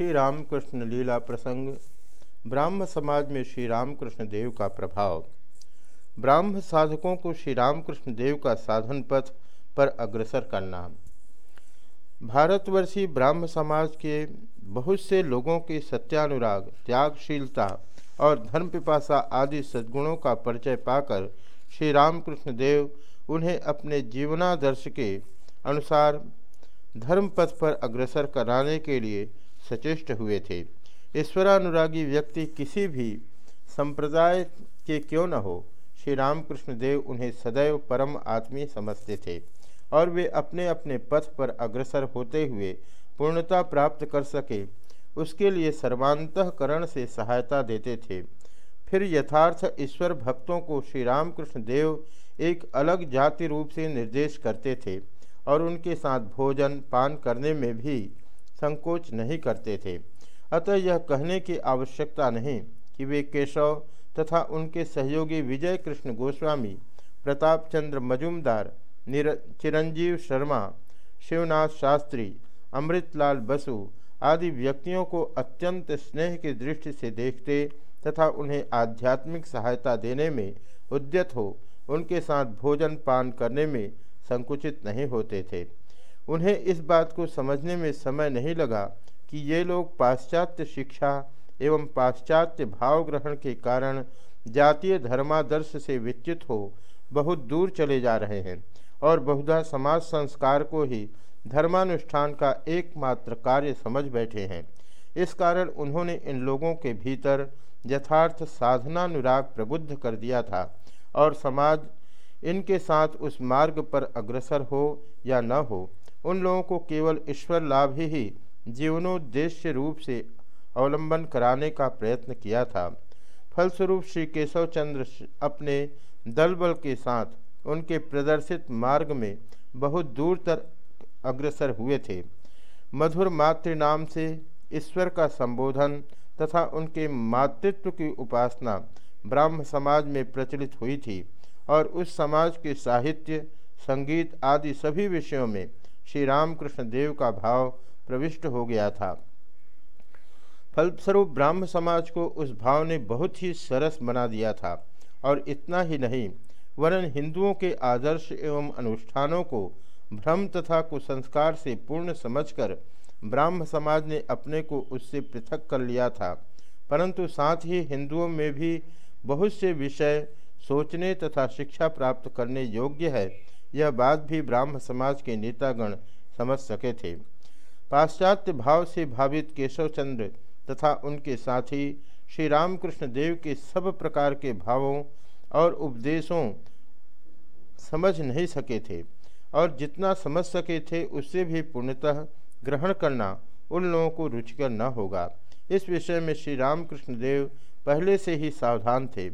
श्री रामकृष्ण लीला प्रसंग, ब्राह्म समाज में श्री रामकृष्ण देव का प्रभाव। ब्राह्म साधकों को श्री रामकृष्ण देव का साधन पथ पर अग्रसर करना। भारतवर्षी ब्राह्म समाज के बहुत से लोगों के सत्यानुराग, त्यागशीलता और धर्म पिपासा आदि सद्गुणों का परिचय पाकर श्री रामकृष्ण देव उन्हें अपने जीवनादर्श के अनुसार धर्म पथ पर अग्रसर कराने के लिए सचेष्ट हुए थे। ईश्वरानुरागी व्यक्ति किसी भी संप्रदाय के क्यों न हो, श्री रामकृष्ण देव उन्हें सदैव परम आत्मीय समझते थे और वे अपने अपने पथ पर अग्रसर होते हुए पूर्णता प्राप्त कर सके, उसके लिए सर्वांतकरण से सहायता देते थे। फिर यथार्थ ईश्वर भक्तों को श्री रामकृष्ण देव एक अलग जाति रूप से निर्देश करते थे और उनके साथ भोजन पान करने में भी संकोच नहीं करते थे। अतः यह कहने की आवश्यकता नहीं कि वे केशव तथा उनके सहयोगी विजय कृष्ण गोस्वामी, प्रताप चंद्र मजुमदार चिरंजीव शर्मा, शिवनाथ शास्त्री, अमृतलाल बसु आदि व्यक्तियों को अत्यंत स्नेह की दृष्टि से देखते तथा उन्हें आध्यात्मिक सहायता देने में उद्यत हो, उनके साथ भोजन पान करने में संकुचित नहीं होते थे। उन्हें इस बात को समझने में समय नहीं लगा कि ये लोग पाश्चात्य शिक्षा एवं पाश्चात्य भाव ग्रहण के कारण जातीय धर्मादर्श से विच्युत हो बहुत दूर चले जा रहे हैं और बहुधा समाज संस्कार को ही धर्मानुष्ठान का एकमात्र कार्य समझ बैठे हैं। इस कारण उन्होंने इन लोगों के भीतर यथार्थ साधनानुराग प्रबुद्ध कर दिया था और समाज इनके साथ उस मार्ग पर अग्रसर हो या न हो उन लोगों को केवल ईश्वर लाभ ही, ही जीवनोद्देश्य रूप से अवलंबन कराने का प्रयत्न किया था। फलस्वरूप श्री केशव चंद्र अपने दल बल के साथ उनके प्रदर्शित मार्ग में बहुत दूर तक अग्रसर हुए थे। मधुर मातृ नाम से ईश्वर का संबोधन तथा उनके मातृत्व की उपासना ब्राह्म समाज में प्रचलित हुई थी और उस समाज के साहित्य संगीत आदि सभी विषयों में श्री रामकृष्ण देव का भाव प्रविष्ट हो गया था। फलस्वरूप ब्राह्म समाज को उस भाव ने बहुत ही सरस बना दिया था और इतना ही नहीं, वरन हिंदुओं के आदर्श एवं अनुष्ठानों को भ्रम तथा कुसंस्कार से पूर्ण समझकर ब्राह्म समाज ने अपने को उससे पृथक कर लिया था। परंतु साथ ही हिंदुओं में भी बहुत से विषय, सोचने तथा शिक्षा प्राप्त करने योग्य है यह बात भी ब्राह्म समाज के नेतागण समझ सके थे। पाश्चात्य भाव से भावित केशव चंद्र तथा उनके साथी श्री रामकृष्ण देव के सब प्रकार के भावों और उपदेशों समझ नहीं सके थे और जितना समझ सके थे उससे भी पूर्णतः ग्रहण करना उन लोगों को रुचिकर न होगा। इस विषय में श्री रामकृष्ण देव पहले से ही सावधान थे।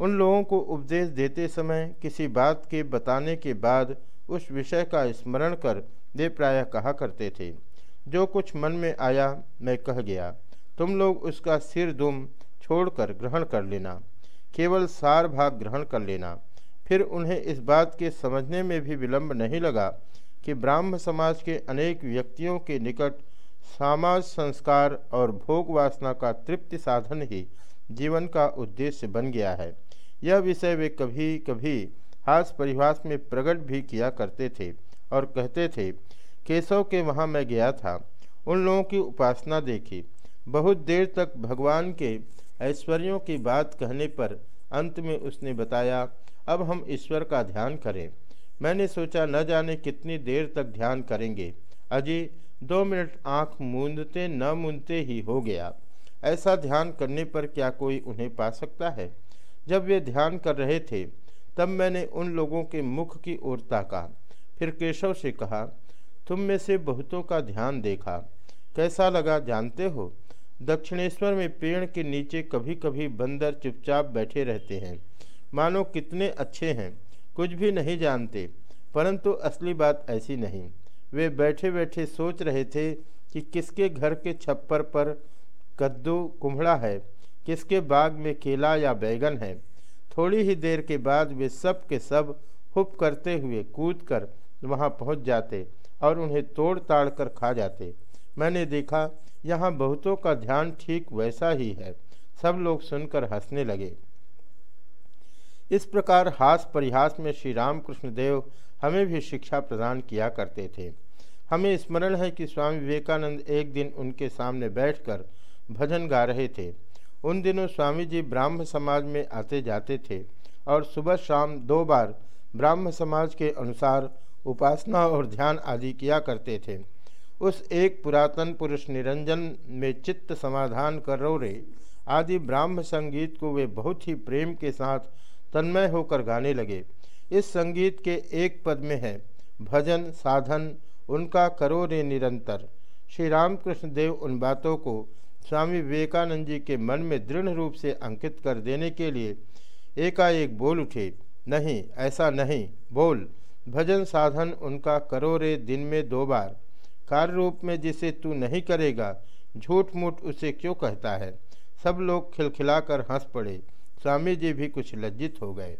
उन लोगों को उपदेश देते समय किसी बात के बताने के बाद उस विषय का स्मरण कर वे प्रायः कहा करते थे, जो कुछ मन में आया, मैं कह गया। तुम लोग उसका सिर दुम छोड़कर ग्रहण कर लेना। केवल सार भाग ग्रहण कर लेना। फिर उन्हें इस बात के समझने में भी विलंब नहीं लगा कि ब्राह्म समाज के अनेक व्यक्तियों के निकट समाज संस्कार और भोग वासना का तृप्ति साधन ही जीवन का उद्देश्य बन गया है। यह विषय वे कभी कभी हास परिभाष में प्रकट भी किया करते थे और कहते थे, केशव के वहाँ मैं गया था, उन लोगों की उपासना देखी। बहुत देर तक भगवान के ऐश्वर्यों की बात कहने पर अंत में उसने बताया, अब हम ईश्वर का ध्यान करें। मैंने सोचा न जाने कितनी देर तक ध्यान करेंगे। अजी, दो मिनट आँख मूंदते न मूंदते ही हो गया। ऐसा ध्यान करने पर क्या कोई उन्हें पा सकता है? जब वे ध्यान कर रहे थे, तब मैंने उन लोगों के मुख की ओर ताका। फिर केशव से कहा, तुम में से बहुतों का ध्यान देखा। कैसा लगा जानते हो? दक्षिणेश्वर में पेड़ के नीचे कभी कभी बंदर चुपचाप बैठे रहते हैं। मानो कितने अच्छे हैं। कुछ भी नहीं जानते, परंतु असली बात ऐसी नहीं। वे बैठे बैठे सोच रहे थे कि किसके घर के छप्पर पर कद्दू कुम्हड़ा है। किसके बाग में केला या बैगन है? थोड़ी ही देर के बाद वे सब के सब हुप करते हुए कूद कर वहाँ पहुँच जाते और उन्हें तोड़ ताड़ कर खा जाते। मैंने देखा, यहाँ बहुतों का ध्यान ठीक वैसा ही है। सब लोग सुनकर हंसने लगे। इस प्रकार हास परिहास में श्री रामकृष्ण देव हमें भी शिक्षा प्रदान किया करते थे। हमें स्मरण है कि स्वामी विवेकानंद एक दिन उनके सामने बैठकर भजन गा रहे थे। उन दिनों स्वामी जी ब्राह्म समाज में आते जाते थे और सुबह शाम दो बार ब्राह्म समाज के अनुसार उपासना और ध्यान आदि किया करते थे। उस एक पुरातन पुरुष निरंजन में चित्त समाधान कर रे आदि ब्राह्म संगीत को वे बहुत ही प्रेम के साथ तन्मय होकर गाने लगे। इस संगीत के एक पद में है, भजन, साधन, उनका करो रे निरंतर। श्री रामकृष्ण देव उन बातों को स्वामी विवेकानंद जी के मन में दृढ़ रूप से अंकित कर देने के लिए एकाएक बोल उठे, नहीं, ऐसा नहीं, बोल। भजन साधन उनका करो रे दिन में दो बार। कार्य रूप में जिसे तू नहीं करेगा झूठ मूठ उसे क्यों कहता है? सब लोग खिलखिलाकर हंस पड़े। स्वामी जी भी कुछ लज्जित हो गए।